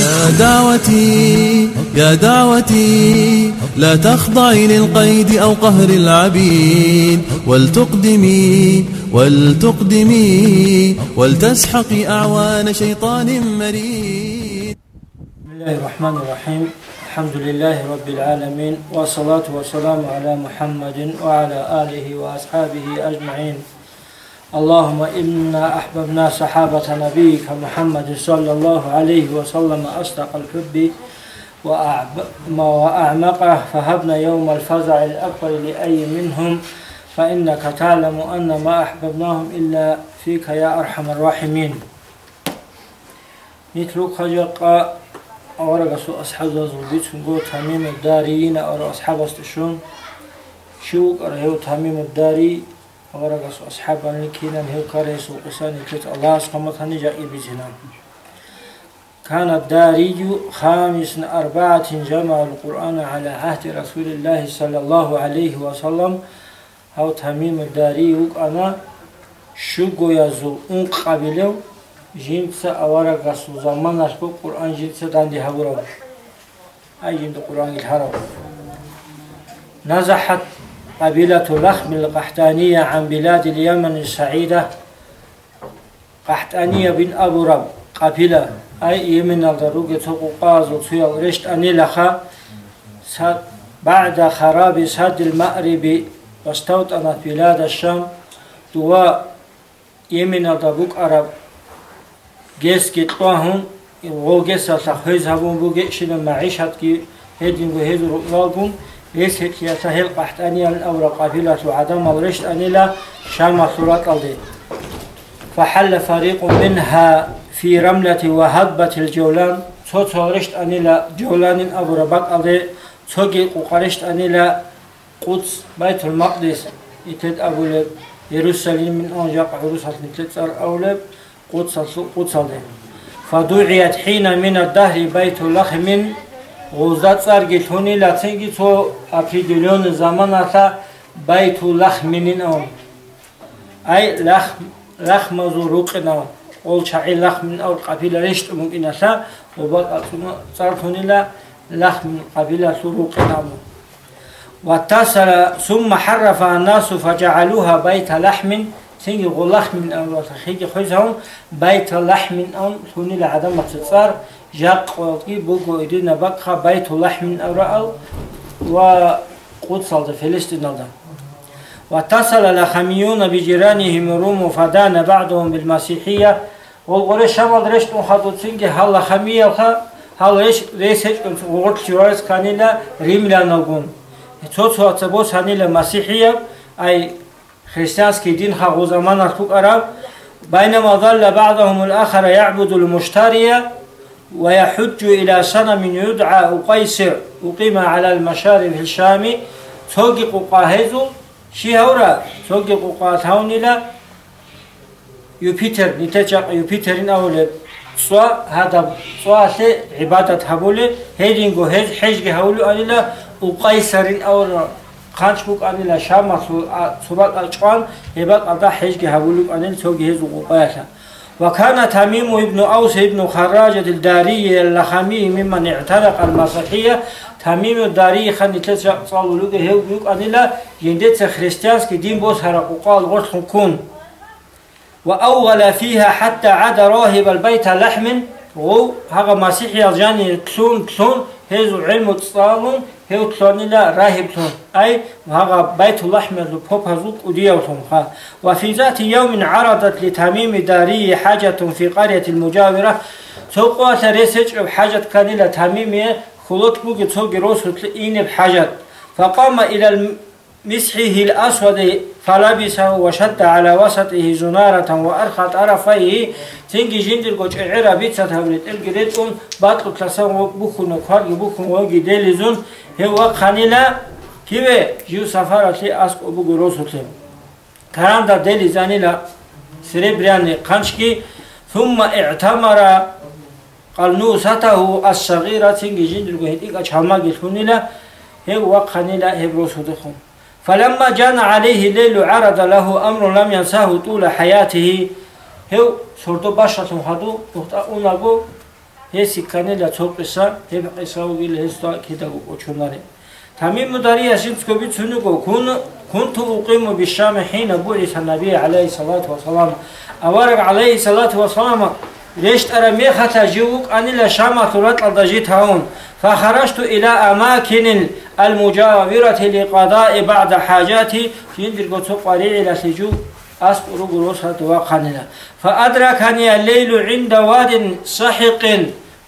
يا دعوتي يا دعوتي لا تخضعي للقيد أو قهر العبيد. ولتقدمي ولتقدمي ولتسحقي أعوان شيطان مريد. بسم الله الرحمن الرحيم. الحمد لله رب العالمين والصلاة والسلام على محمد وعلى آله وأصحابه أجمعين. اللهم إنا أحببنا صحابة نبيك محمد صلى الله عليه وسلم أصدق الحب وأعمقه. فهبنا يوم الفزع الأكبر لأي منهم فإنك تعلم أن ما أحببناهم إلا فيك يا أرحم الراحمين. نتلوك خجق أورغسو أصحاب الزلبيت سنقو تميم الداريين أو أصحاب أستشون. شوك أرهيو تميم الداري أورغس أصحاب الكينا هيو كاريس وقسان كت الله سبحانه جاء بجنا كان الداري خامس أربعة جمع القرآن على عهد رسول الله صلى الله عليه وسلم أو تميم الداري أنا شوكو يزو أن قبلو جنس أورغس زمان أشبه قرآن جنس داندي هبرو أي جنس قرآن الحرم نزحت قبيلة لخم القحطانية عن بلاد اليمن السعيدة. قحطانية بن أبو رب قبيلة أي يمن الدروج تقوقاز وتيا رشت أني لخا بعد خراب سد المأرب واستوطنت بلاد الشام. دوا يمن الدروج عرب جيس كتواهم وجيس سخيز هبون بوجي شنو معيشة كي هدين وهدو رؤالبون ეს ჰეთია საჰელ ყაჰტანიან ავრა ყაფილას وعدم الرشد أنيلا شام صورات الدي فحل فريق منها في رملة وهبة الجولان صوت رشد أنيلا جولان أبو ربك الدي صوغي قرشت أنيلا قدس بيت المقدس يتد أبو يروساليم من أنجاق عروسات نتلتر أولب قدس قدس الدي فدعيت حين من الدهر بيت لخم غوزا царги тони лацинги то определенный zaman ата байту лахминин он ай лах лахмазу руқина ол чаи лахмин ау қабила решт мумкин аса оба цар тони ла лахмин қабила су руқина واتصل ثم حرف الناس فجعلوها بيت لحم سنجي غلخ من أول خيجي خيزهم بيت لحم أن ثوني لعدم تصار جاق قولتي بوغو إدينا بقى بيت لحم أرأل وقدس فلسطين الدا واتصل الخميون بجيرانهم روم فدان بعضهم بالمسيحية والغوري شمال رشت مخاطوتسين هلا خمية هل رش ريس هيك وغورت شوارز كانيلا ريملا نوغون توتو اتبوس هانيلا مسيحية أي دين خاغو زمان أرتوك أراب بينما ظل بعضهم الآخر يعبد المشترية ويحج إلى صنم يدعى قيصر أقيم على المشارف الشامي. توقق قاهزو شيهورا توقق قاتهون إلى يوبيتر. نتجق يوبيترين أولي سوا هذا سوا عبادة هبولي هيدينغو هيج حجج هولو أنيلا وقيصرين أولا خانش بوك أنيلا شامة. سوبات الجوان هبات أدا حجج هولو أنيلا توقق هيزو قايسا وكان تميم ابن أوس ابن خراجة الداري اللخمي ممن اعترق المسيحية. تميم الداري خان صلوا له هو بيوك أنيلا. يندت خريستيانسكي دين بوس هرقو قال غرخ كون وأوغل فيها حتى عاد راهب البيت لحم. و هغه مسيحي الجاني كلون كلون هزو علم تصالون هو تلونيلا راهب تون أي هغا بيت اللحم بوبازوك وديوتهم وفي ذات يوم عرضت لتميم داري حاجة في قرية المجاورة سوقوا ريسج بحاجة كانيلا تميم خلوت بوغي توغي روسوت إين بحاجة فقام إلى مسحه الأسود فلبسه وشد على وسطه زنارة وأرخى طرفيه. تنجي جندر قوش عرا بيتسا تهولت القريتون باطل كلاسان بخون وكوارج بخون وغي ديلزون هو خانيلا كيف جو سفارة لي أسك أبو قروسوتهم كرام دا ديلي زانيلا سريبرياني قنشكي ثم اعتمر قلنوسته الصغيرة تنجي جندر قوهت إيقا چهما قلتونيلا هو خانيلا هبروسوتهم فلما جان عليه الليل عرض له أمر لم ينساه طول حياته. هو سردو باشا هدو نقطة أونغو هسي كانيلا توقسا هب قساو إلى هستا كده وچوناري تميم داري يشين تكوبي تسونوكو كون كنت أقيم بالشام حين بعث النبي عليه الصلاة والسلام أورق عليه الصلاة والسلام ليش ترى ميخة جوك أني لشام ثلاث الضجيت هون فخرجت إلى أماكن المجاورة لقضاء بعض حاجاتي يندر قد قريع إلى سجو. أسقر قروسها وقننا فأدركني الليل عند واد سحق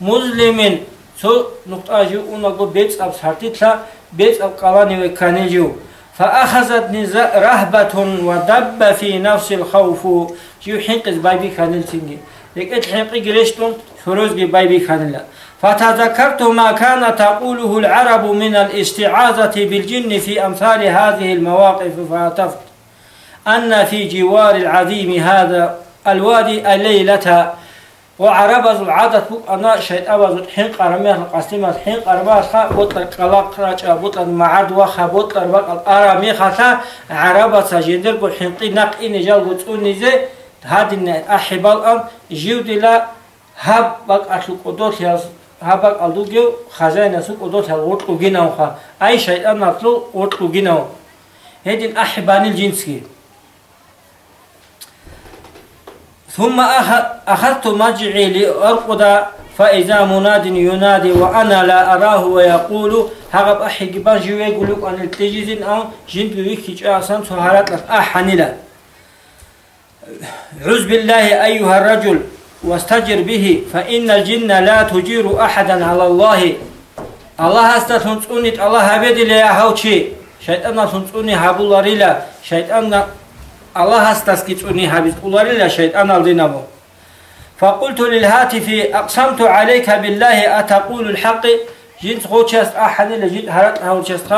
مظلم سو نقطة جو أنه بيت أب سارتيتلا بيت أب قلاني وكانيجو فأخذتني رهبة ودب في نفس الخوف. جو حنقز بايبي كانل تنجي لكن حنقي جريشتون فروز بايبي كانل فتذكرت ما كان تقوله العرب من الاستعاذة بالجن في أمثال هذه المواقف فهتفت أن في جوار العظيم هذا الوادي الليلة وعربز العادة أنا شيء أبز حين قرمي القسمة حين قرمي خا بطل قلاق راجع بطل معد وخا بطل بقى أرامي خا عربة سجندر قل حين قنق إن جال قطون نزي هذه أحبال أم جود لا هب بق أشلو قدوت ياز هبق ألدوجيو خزانة سوق قدوت ياز وطلو جيناو خا. أي شيء أنا أطلو وطلو جيناو هذه أحبان الجنسي ثم أخذت مجعي لأرقد فإذا مناد ينادي وأنا لا أراه ويقول هغب أحي قبان جوي يقولك أن التجزين أو جند ويكي أسان سهرات لك أحنلا عز بالله أيها الرجل. واستجر به فإن الجن لا تجير أحدا على الله. الله استثنت الله هبدي ليا هوشي شيطان تنصوني هابو الله شيطان الله هستسكي توني هابيت قولاري لا شيطان الدينامو. فقلت للهاتف أقسمت عليك بالله أتقول الحق؟ جنت خوشست أحد لجنت هرات هاوشست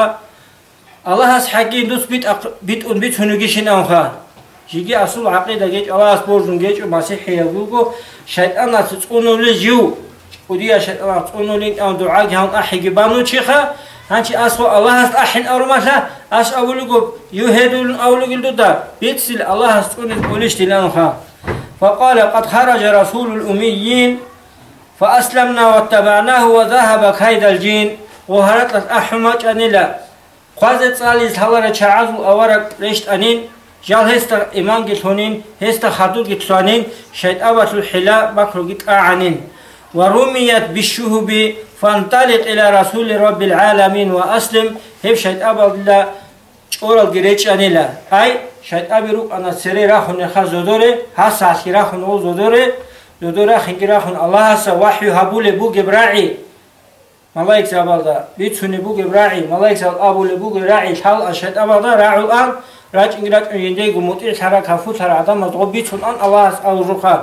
الله هس دوس بيت. بيت بيت هنوغيشن أنخا جيجي أصول عقيدة جيج الله أسبورجون جيج ومسيحي يقولكو شيطان تتقونو لجيو وديا شيطان تتقونو لين أن دعاك هون أحي جبانو تشيخا هانشي أسو الله هست أحن أرمالا أس أولوكو يهدون أولوكو دا بيتسل الله هست أولي قولش تلانخا فقال قد خرج رسول الأميين فأسلمنا واتبعناه وذهب كيد الجين وهرت أحمد أنيلا خوازت سالي سهوار چعازو أورك رشت أنين جال هستا إيمان جتونين هستا خدود جتوانين شيط أبت الحلا بكرو جت أعنين ورميت بالشهب فانطلق إلى رسول رب العالمين وأسلم هب شهد أبا الله چورال گريچ انيلا اي شاید ابي رو أنا سري راخون خ زودوره هاس ساسي راخون أو زودوره. زودوره خنگي راخون الله هسا وحي هبول بو جبراعي ملائك زابالدا بيتسوني بو جبراعي ملائك زال آبول بو جبراعي حال اشهد ابدا راعو آن. რაჭინ რაჭინ ენჯეი გუმოტი შარაკაფუ შარადა მაზღობი ჩუნან ალას ალრუხა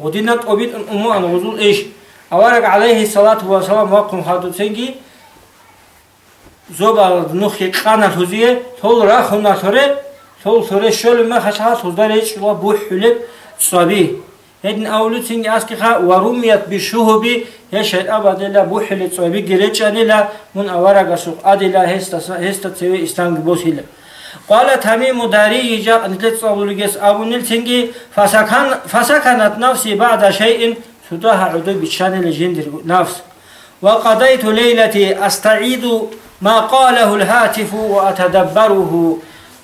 ოდინა ტობი უმუ ან უზულ ეშ. ავარაკ ალაიჰი სალათუ ვა სალამ ვა კუმ ხადუცენგი ზობალ ნუხი ყანა თუზიე. თოლ რა ხუნა თორე. თოლ თორე შოლმა ხაშა თუზდარე ეჭილა ბუჰულებ წაბი ედნ აულუცინგი ასკიხა ვარუმიათ ბიშუჰუბი ეშეთ აბადელა ბუჰული წაბი გერეჭანელა მუნ ავარაგასუ ადილა ჰესტა ჰესტა ცევე ისტანგბოსილა قال تميم داري جاء نتلت صابولجس أبو نلتنجي فسكن فسكنت نفسي بعد شيء تداها عدو بشان لجندر نفس. وقضيت ليلتي أستعيد ما قاله الهاتف وأتدبره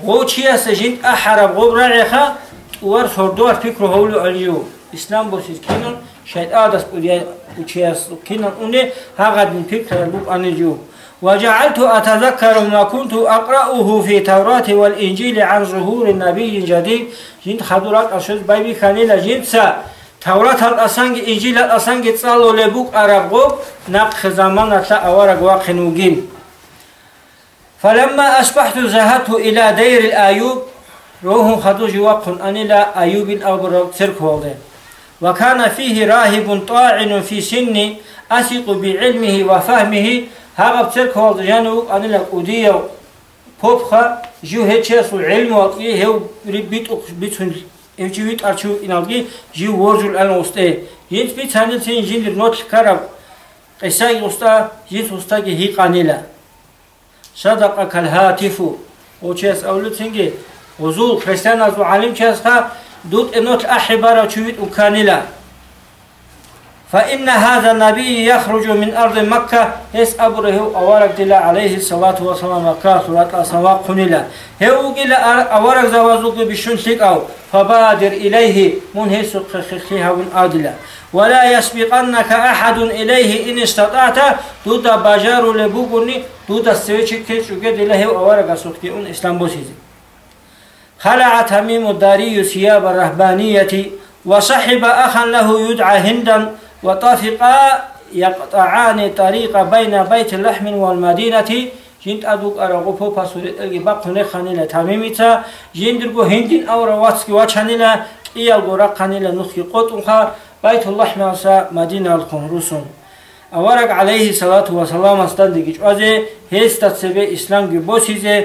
غوشيا سجد أحرب غبرعخا ور سردوار فكره هولو عليو إسلام بوسيس كينون شاید آدس بودیا وچیاس كينون أني هاغد من فكر البوب أنجو. وجعلت أتذكر ما كنت أقرأه في توراة والإنجيل عن ظهور النبي الجديد. جنت خدرات أشد بيبي خليل جنت سا. توراة الأسانج إنجيل الأسانج تصالو لبوك أرغب نقخ زمان تلا أورق واقنوجين فلما أصبحت ذهبت إلى دير الأيوب. روح خدوج وقن أن إلى أيوب الأبرق ترك وكان فيه راهب طاعن في سني أثق بعلمه وفهمه. هذا بترك هو جنو أنا لك أوديو بوبخا جو هتشاس العلم وقيه هو ربيت بيتون إمجيويت أرشو إنالجي جو ورجل أنا وستي ينت بيت هندل سين جندر نوت كرب قساي وستا ينت وستا جي هي قانيلا صدقك الهاتف وتشاس أولو تنجي وزول خريستان أزو عالم تشاس دوت إنوت أحبارة شويت وكانيلا فإن هذا النبي يخرج من أرض مكة هس أبره أورك دلا عليه الصلاة والسلام مكة سورة السماء قنلا هو قل أورك زوازوك بشنسك أو فبادر إليه من هس خخخها من أدلا ولا يسبقنك أحد إليه إن استطعت. دودا باجار لبوغني دودا سويتشك تشوكي دلا هو أورك سوكتي أن إسلام بوسيزي. خلع تميم الداري ثياب الرهبانية وصحب أخا له يدعى هندا وطافقا يقطعان طريق بين بيت اللحم والمدينة. جند أدوك أرغوبو فاسوري ألغي باقوني خانيلا تاميميتا جندرغو هندين أو رواتسكي واتشانيلا إيالغو رقانيلا نخي قطنخا بيت اللحم وسا مدينة الخمروسون. أورق عليه الصلاة والسلام استندقج أزي هستت سبي إسلام بوسيزي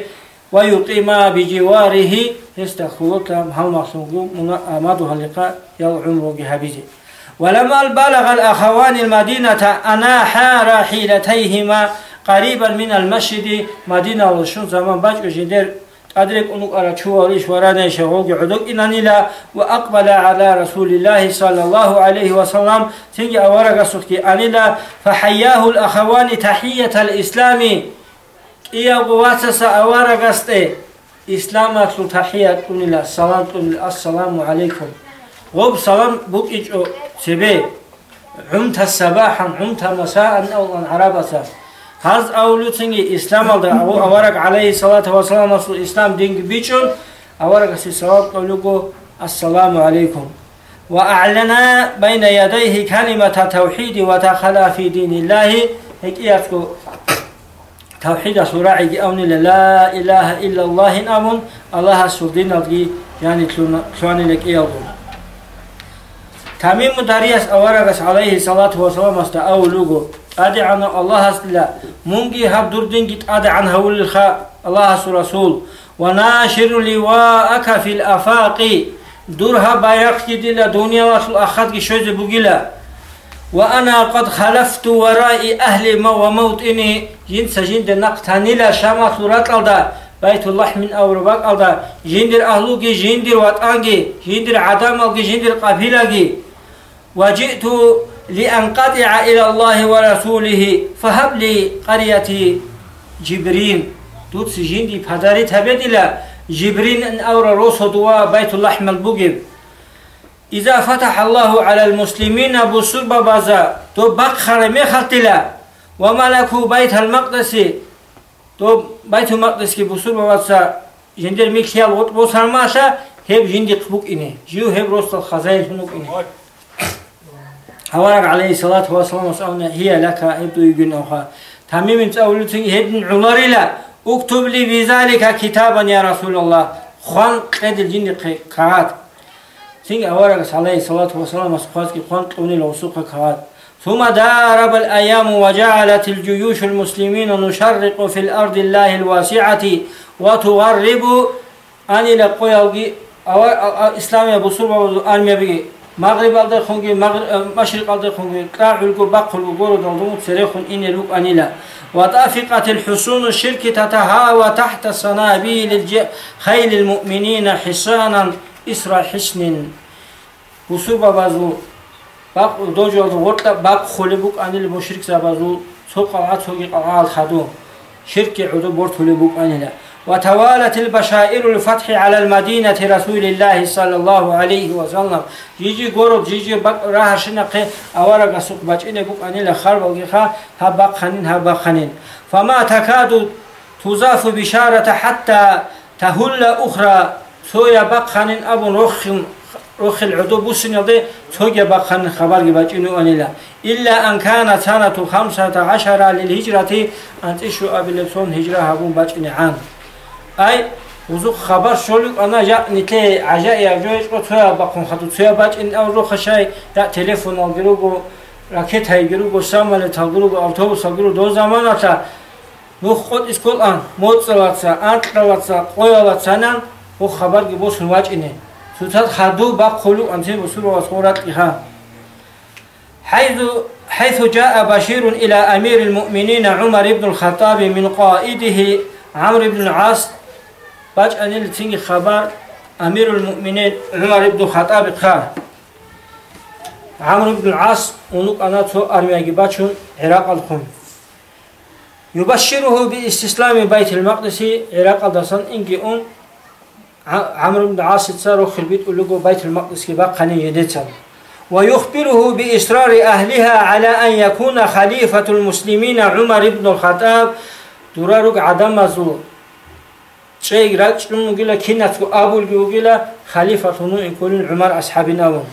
ويقيم بجواره هستخلوك هل مخلوق مدو هلقا يل عمرو جهبيزي ولما بلغ الأخوان المدينة أناحا راحلتيهما قريبا من المسجد. مدينة وشون زمان باج جندر أدرك أنك أرى شواليش ورانا شهوك عدوك. إنانيلا وأقبل على رسول الله صلى الله عليه وسلم. تنجي أورق سلطي أنيلا فحياه الأخوان تحية الإسلام. إيا قواتس أورق أستي إسلامك تحية. السلام عليكم. غوب سلام بوك إجو سبي عمت صباحا عمت مساء أو عربة هذا أولو تنجي إسلام الله أو أورك عليه الصلاة والسلام أصل إسلام دينك بيشون. أورك السلام قولوا السلام عليكم. وأعلن بين يديه كلمة توحيد ودخل في دين الله. هيك إياتكو توحيد سورة أون لا إله إلا الله أمون الله سردين يعني تلوان لك إياتكو تميم داريس أورغس عليه الصلاة والسلام است. أولوغو أدي عن الله سلا مونجي هب دردين جت أدي عن هول الخاء الله رسول. وناشر لواءك في الأفاق. درها بايق جدلا دنيا وصل أخذ شوز بقلا وأنا قد خلفت وراء أهل ما وموطني جنس جند نقتني لا شما صورات آلدا. بيت الله من أورباك آلدا. جندر أهلوكي جندر وطانجي جندر عدام جندر قبيلة وجئت لأنقطع إلى الله ورسوله فهب لي قرية جبرين دوت جندي بهداري تبدلا جبرين أن أورا روسو دوا بيت اللحم البوغب إذا فتح الله على المسلمين بصرب بازا تو بقخر مخلتلا وملكوا بيت المقدس تو بيت المقدس كي بصرب بازا جندر ميكسيال وطبوصر ماشا هب جندي قبوك إني. جيو هب روس الخزائل هنوك إني. هوارك عليه الصلاة والسلام وسألنا هي لك ابدو يقول أخا تميم تقولتين هدن عمري لا اكتب لي بذلك كتابا يا رسول الله خوان قد الجن قرات سين هوارك عليه الصلاة والسلام وسقاسك خوان قوني لو سوق قرات ثم دارب الأيام وجعلت الجيوش المسلمين نشرق في الأرض الله الواسعة وتغرب أن لقوي إسلامي بصور أرمي بي مغرب الدر خونجي آه، مشرق الدر خلو گرو الجو بقل وجور این تسرخون آنیلا. و تافقت الحسون الحصون الشرك و تحت سنابیل خیل المؤمنین حسانا المؤمنين حسن. إسرى بازو باق بازو بق دوجو باق خلو بک آنیل مشرک زبازو سوق العطف القرآن خدو شرك عدو برد خلو بک آنیلا. وتوالت البشائر الفتح على المدينة رسول الله صلى الله عليه وسلم. جيجي غورو جيجي بق راه شنقه اورا سوق بچينه بوك اني لخر بوغيخا هبا خنين هبا خنين فما تكاد تضاف بشارة حتى تهل أخرى. سويا بق خنين أبو رخ رخ العدو بوسن سويا بق خنين خبر بچينه اني إلا أن كانت سنة خمسة عشر للهجرة أنت شو أبي لبسون هجرة هبون بچينه عام. ай узу хабар шолик ана я ните ажа я жоиш ко цоя ба кон хату цоя бач ин авро хашай да телефон алгиру го ракет хайгиру го самале тагиру го автобус алгиру до заманата ну хот искол ан моцалаца антлаца қоялацанан бо хабар ги бо сунвач ине сутат хаду ба қолу анте бо сура сурат иха حيث حيث جاء بشير إلى أمير المؤمنين عمر بن الخطاب من قائده عمرو بن العاص باج أنيل خبر أمير المؤمنين عمر بن الخطاب خا. عمرو بن العاص ونوك أنا تو أرمي أجيباتشون عراق الخم يبشره باستسلام بيت المقدس عراق الدسان إنجي أم عمرو بن العاص تصارو خربيت ولقوا بيت المقدس كبا قني يدتهم ويخبره بإصرار أهلها على أن يكون خليفة المسلمين عمر بن الخطاب. دورارك عدم زو شيء راج نقول كينات أبو الجوجل خليفة يكون عمر أصحابنا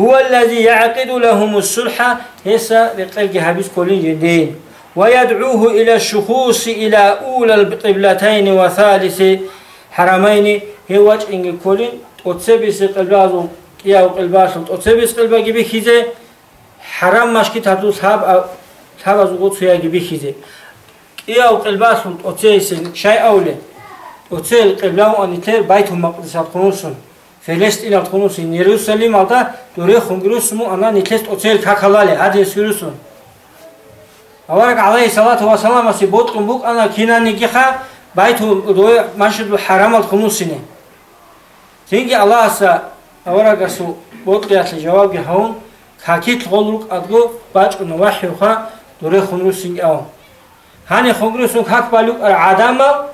هو الذي يعقد لهم الصلح هسا بقلق حبيس كلين جدين ويدعوه إلى الشخوص إلى أولى القبلتين وثالث حرمين هو إن كلين وتسبس قلبازو يا قلباسو وتسبس قلبا جبي خيزه حرام مشكي صحاب صحاب از قوت يا جبي خيزه يا قلباسو وتسيس شيء أولى وتسيل قبلة وأنتلر بيت المقدس القنوسون فلسطين القنوسون يروسليم على دوري خنجروس مو أنا نتلست أتسيل كاكلالي هذا يسيروسون أورك عليه الصلاة والسلام أسيبوت قنبوك أنا كنا نجيخا بيت دوي مشهد الحرام القنوسون تيجي الله أسا أورك أسو بوتقيات الجواب جهون كاكيت غلوك أدقو باج نوحيوخا دوري خنجروسين أو هاني خنجروسون كاكبالوك العدامة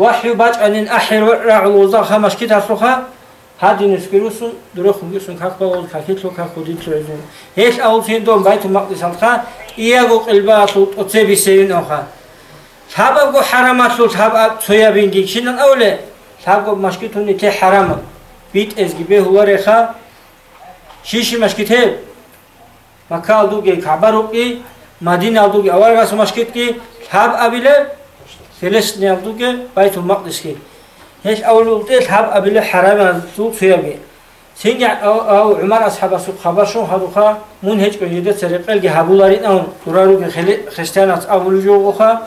ვაჰი ბაჭანინ აჰერ რაულოზა ხამაშკი თასუხა ჰადინის კირუსუნ დროხუნგისუნ ქახბალოზ ქაქიტლო ქახუდი თრეზუნ ეს აუცინდონ ბაიტ მაყისალხა იაგო ყილბაასუ ტოცებისეინ ოხა თაბაგო ჰარამასუ თაბა ცოიაბინგი ჩინან აულე თაბგო მაშკიტუნი თე ჰარამა. ბიტ ესგი ბეჰულარეხა შიში მაშკიტე მაკალდუგე ქაბარუკი მადინალდუგე ავარგას მაშკიტკი თაბ აბილე فلسطين يالدوكي بيت المقدس كي هيش أول ولدي حاب أبي حرام سوق فيبي سينجا أو أو عمر أصحاب سوق خبر شو هذوكا من هيج كجدة سرقة الجي هبولارين أو ترارو كخلي خريستيانات أول جوغوخا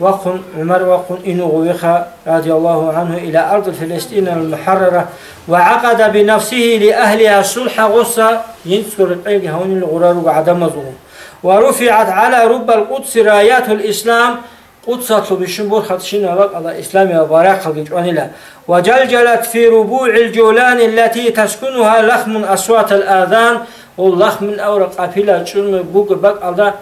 وقن عمر وقن إنو غويخا رضي الله عنه إلى أرض فلسطين المحررة وعقد بنفسه لأهلها صلح غصة. ينسكر القيق هون الغرار عدم ورفعت على رب القدس رايات الإسلام قدسة بشنبور خدشين وقت الله إسلامي وبارك عنلا وجلجلت في ربوع الجولان التي تسكنها لخم أصوات الآذان واللخم أورق أفلا شنو بوك بك الله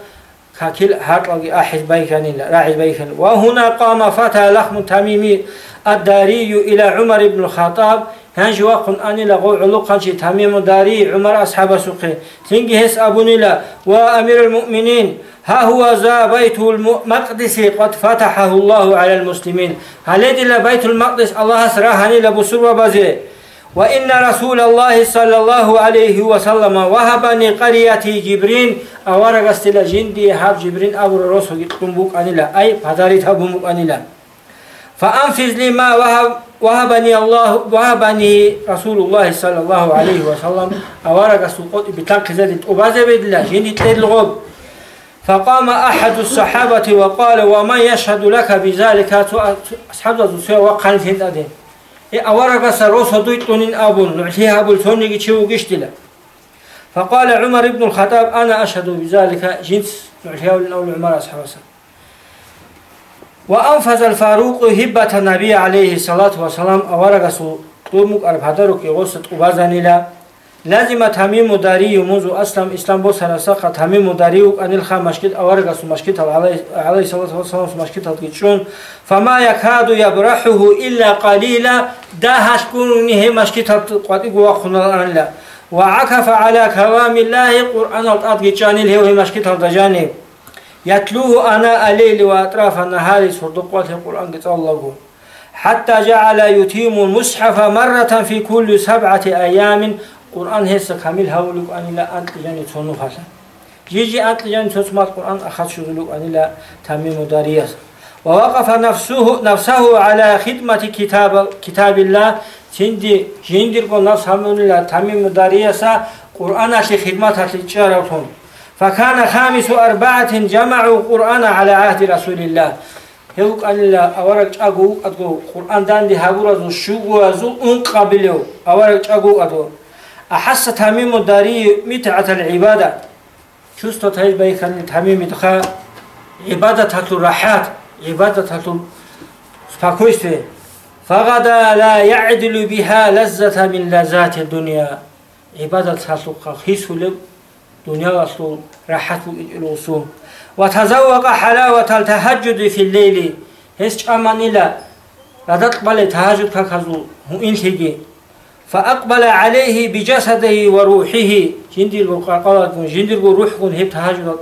كاكل هاتلقي أحد بيكان راعي بيكان وهنا قام فتى لخم تميمي الداري إلى عمر بن الخطاب هنج وقن أني لغو علوقا تميم داري عمر أصحاب سوقي. تنجي هس أبوني لا وأمير المؤمنين ها هو ذا بيت المقدس قد فتحه الله على المسلمين. هل بيت المقدس الله سراهني لبسر وبزي وإن رسول الله صلى الله عليه وسلم وهبني قريتي جبرين أورغ استلا جندي هاب جبرين أبو رسول تنبوك أنيلا أي فداري تبوك أنيلا فأنفذ لي ما وهب وهبني الله وهبني رسول الله صلى الله عليه وسلم أورغ سقوط بتنقذ أبازي بدلا جندي تلغب فقام أحد الصحابة وقال ومن يشهد لك بذلك؟ أصحاب الزوسية وقال في الأدين أورق سروس دويتون أبون. نعطيها أبو الثوني تشيو قشتلا فقال عمر بن الخطاب أنا أشهد بذلك. جنس نعطيها لنول عمر أصحاب وأنفذ الفاروق هبة النبي عليه الصلاة والسلام أورق سو دومك أرب هدرك يغسط أبازاني لازم تميم داري منذ أسلم إسلام بو سرساق تميم داري أن الخا مشكل أورغس مشكل عليه الصلاة والسلام مشكل تلقيتشون فما يكاد يبرحه إلا قليلا. ده هشكون نهي مشكل تلقيت وخنا لا وعكف على كلام الله قرآن الأطقيتشان اللي هو مشكل تلقيتشاني يتلوه أنا الليل وأطراف النهار صدقات القرآن قلت الله حتى جعل يتيم المصحف مرة في كل سبعة أيام. قرآن هسه كامل هولك أن لا أنت تصنف هذا جيجي أنت يعني تصمت قرآن أخذ شغلك أن لا تميم داريس ووقف نفسه نفسه على خدمة كتاب كتاب الله. سندي جندر نفس همون لا تميم داريس قرآن في خدمة تجارتهم فكان خامس أربعة جمعوا قرآن على عهد رسول الله. هيوك أن لا أورك أجو أدو قرآن دان دي هابورا شو وزو أن قبلوا أورك أجو أدو. أحس تميم الداري متعة العبادة. شوستو تهيج بيكن تميم دخا عبادة تطلو راحات. عبادة تطلو سباكوشت فغدا لا يعدل بها لذة من لذات الدنيا. عبادة ساسوقا خيسولب دنيا أصلو راحت الأصول وتزوق حلاوة التهجد في الليل هسج أمان إلا بالي تهجد كاكازو هو إنتيجي فأقبل عليه بجسده وروحه جندر قالت جندر روح هب تهجد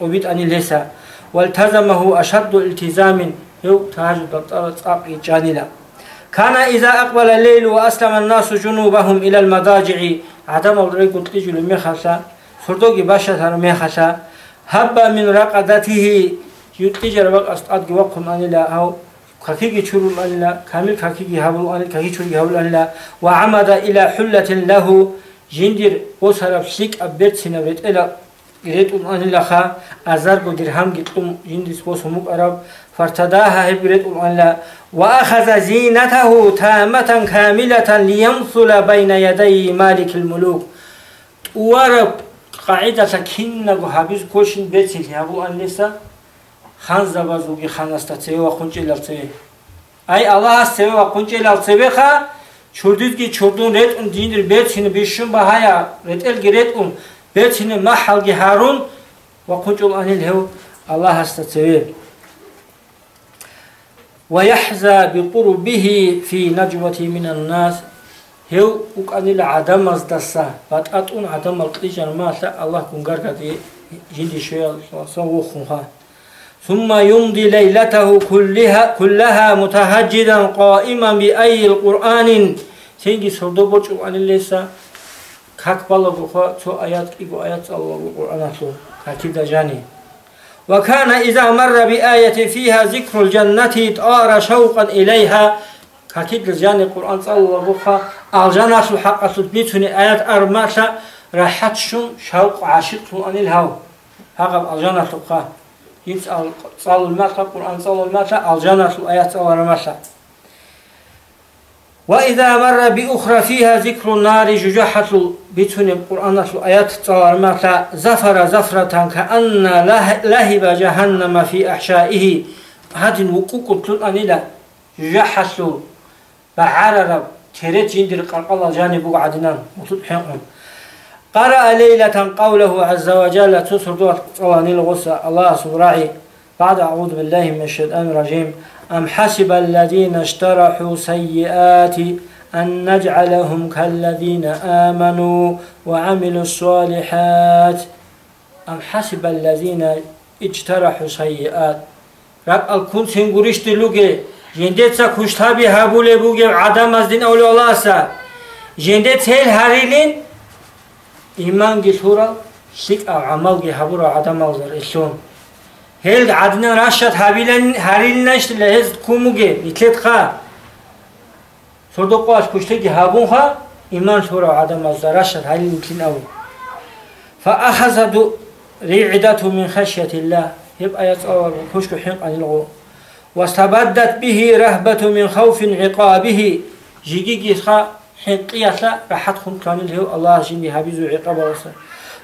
وبيت أن ليس والتزمه أشد التزام. هو تهجد تاقي جانلا كان إذا أقبل الليل وأسلم الناس جنوبهم إلى المضاجع. عدم الرجل تجل مخشى سردوغي باشا مخشى هب من رقدته يتجر وقت أستعد وقم أن لا أو كاكيجي تشرو أن لا كامل كاكيجي هابل أن كاكيجي تشرو هابل أن لا وعمد إلى حلة له. جندر وصرف شيك أبيت سنبت إلى إليت أن لا خا. أزار بدرهم جتم جندر سوسمك أرب فارتداها هبرت أن لا وأخذ زينته تامة كاملة ليمثل بين يدي مالك الملوك. ورب قاعدة كنغو حبيز كوشن بيتل هبو أن لسا خان زبازوغي خان استتوي وخنج لالتوي أي الله استوي وخنج لالتوي خا چوردیدگی چوردون رت اون دیندر بیتینی بیشون بهایا رت الگی رت اون بیتینی محلگی هارون و قنچول انیل هو الله هستتوی ويحزى بقربه في نجوته من الناس هو وقانيل عدم دسا باتاتون عدم القيجان ما الله كونغار كدي جندي شوية سوى خنها ثم يمضي ليلته كلها كلها متهجدا قائما بأي القرآن. سينجي سردو بوچو عن الليسا كاك بالغو خوا تو آيات إيقو آيات الله القرآن سو كاكيدا جاني وكان إذا مر بآية فيها ذكر الجنة طار شوقا إليها كاكيد جاني القرآن صلى الله عليه وسلم الجنة الحق تثبتني آيات أرماشا راحت شون شوق عاشق عن الهو هذا الجنة تبقى يسأل صال المسا قرآن صال المسا الجنة الآيات صال المسا وإذا مر بأخرى فيها ذكر النار ججحة بتن القرآن الآيات صال المسا زفر زفرة كأن لهب جهنم في أحشائه هذه الوقوق تلقى لا ججحة بعرر تريت جندر قال جانب عدنان وتبحقهم قرأ ليلة قوله عز وجل تسرد قوانين الغصة. الله سبحانه بعد أعوذ بالله من الشيطان الرجيم. أم حسب الذين اشترحوا سيئات أن نجعلهم كالذين آمنوا وعملوا الصالحات؟ أم حسب الذين اجترحوا سيئات؟ رب الكون سنگورش دلوگه Jendetsa kuştabi habule bu gev adamazdin ololasa. Jendet hel harilin iman githura şik av amal ge habura adamaldır isun. Hel adnan raşat habilen harilinle işte hez kumu ge itlet ha. Sorduk baş kuştaki habun ha iman şura adamazdır raşat halin itlin avu. Fa ahazadu ri'idatu min haşyetillah. Hep ayet avar kuşku hep anilgu. واستبدت به رهبة من خوف عقابه. جيجي جيسخا حقيقة راحت خن كان له الله جني حبيز عقاب وصل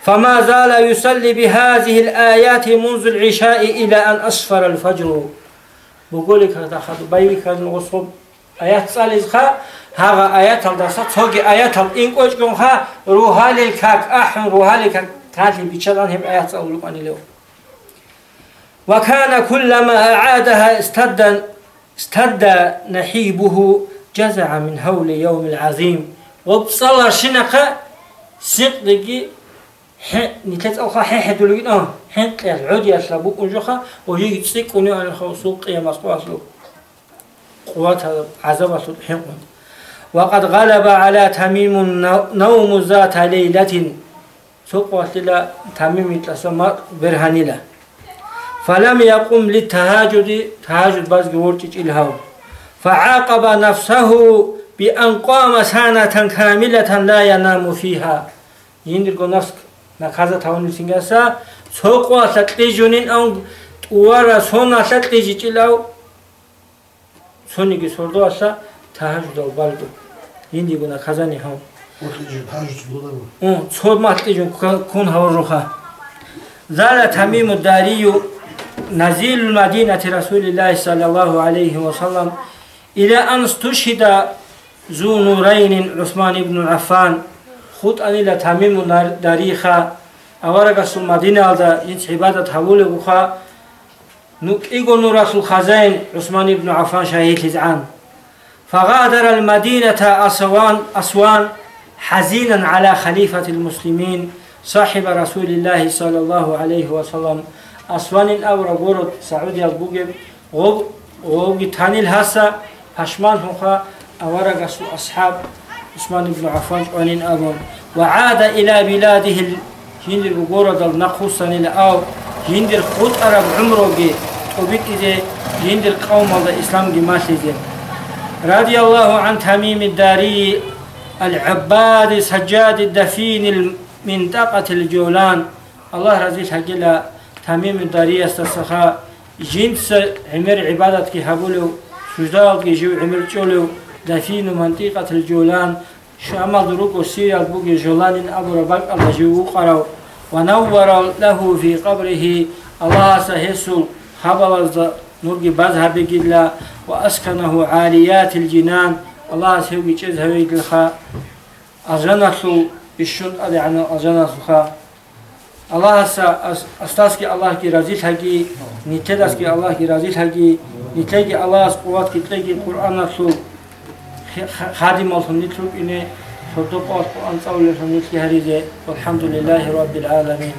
فما زال يصلي بهذه الآيات منذ العشاء إلى أن أصفر الفجر. بقول لك هذا خد بايبي كان الغصب آيات صالحة هذا آيات الدراسة توجي آيات إن قوش جمها روها للكاك أحن روها للكاك كانت بيشلان هم آيات أولو عن له وكان كلما أعادها استد استد نحيبه جزع من هول يوم العظيم. وبصلا شنقة سقدقي نتلت أخا حي حدولين آه حين قياس عود يسلبو أنجخا ويجي تسيقوني على الخوصوق قيام أصباسلو قوات عذاب أصد حين وقد غلب على تميم نوم ذات ليلة. سوق وسلا تميم تسمى برهانيلا. فلم يقم للتهاجد تهاجد بس جورتش الهو فعاقب نفسه بأن قام سنة كاملة لا ينام فيها. يندرق نفس نخازة تاون سينجاسا سوقوا ساتليجونين أو ورا سونا ساتليجي إلهو سونيكي سوردو أسا تهاجد أو بالدو يندرق نخازة نهو تهاجد سود ما تليجون كون هور زال تميم الداري نزيل المدينة رسول الله صلى الله عليه وسلم إلى أن استشهد ذو نورين عثمان بن عفان. خط أن إلى تميم داريخا أورق مدينة على إنس عبادة حول بخا نك إيغون رسول خزين عثمان بن عفان شهيد لزعان. فغادر المدينة أسوان أسوان حزينا على خليفة المسلمين صاحب رسول الله صلى الله عليه وسلم. أسوان أو رغورد سعودي البوغب غوغ غوغ تانيل هسا پشمان هوخا أورغسو أصحاب عثمان بن عفان قوانين أبون وعاد إلى بلاده هندر بقورة نخوصني لأو. هندر خود عرب عمره وبيت إذا هندر قوم الإسلام جماسي رضي الله عن تميم الداري العباد سجاد الدفين المنطقة الجولان. الله رضي حقلا تميم الداري استسخا جنس عمر عبادتك هبولو سجدات جو عمر جولو دفين منطقة الجولان. شامل دروك وسير البوك جولان أبو ربك الله جو قرأ ونور له في قبره. الله سهسل خبر نورجي بازها بجلا وأسكنه عاليات الجنان. الله سيوجي جزها ويجلخا أجنسو بالشن أدي عن أجنسو الله سا أستاسكي الله كي رزيل هجي نتداسكي الله كي رزيل هجي نتلاقي الله قوات كي تلاقي القرآن سو خادم الله نتلوك إنه صدق القرآن صلى الله عليه وسلم والحمد لله رب العالمين.